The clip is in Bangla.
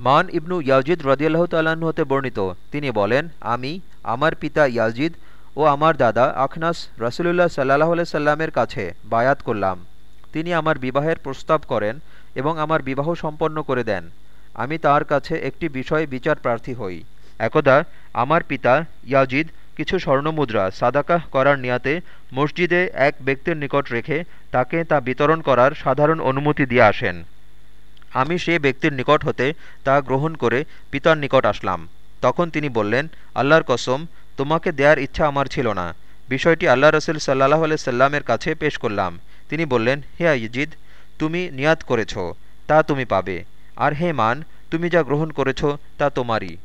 মান ইবনু ইয়াজিদ রদিয়াল্লাহ তাল্লাহ্ন হতে বর্ণিত। তিনি বলেন, আমি, আমার পিতা ইয়াজিদ ও আমার দাদা আখনাস রসুলুল্লাহ সাল্লাহ সাল্লামের কাছে বায়াত করলাম। তিনি আমার বিবাহের প্রস্তাব করেন এবং আমার বিবাহ সম্পন্ন করে দেন। আমি তার কাছে একটি বিষয়ে বিচার প্রার্থী হই। একদা, আমার পিতা ইয়াজিদ কিছু স্বর্ণমুদ্রা সাদাকাহ করার নিয়াতে মসজিদে এক ব্যক্তির নিকট রেখে তাকে তা বিতরণ করার সাধারণ অনুমতি দিয়ে আসেন। আমি সে ব্যক্তির নিকট হতে তা গ্রহণ করে পিতার নিকট আসলাম। তখন তিনি বললেন, আল্লাহর কসম, তোমাকে দেয়ার ইচ্ছা আমার ছিল না। বিষয়টি আল্লাহ রসুল সাল্লাহ সাল্লামের কাছে পেশ করলাম। তিনি বললেন, হে ইজিদ তুমি নিয়াত করেছ, তা তুমি পাবে। আর হে মান, তুমি যা গ্রহণ করেছ, তা তোমারই।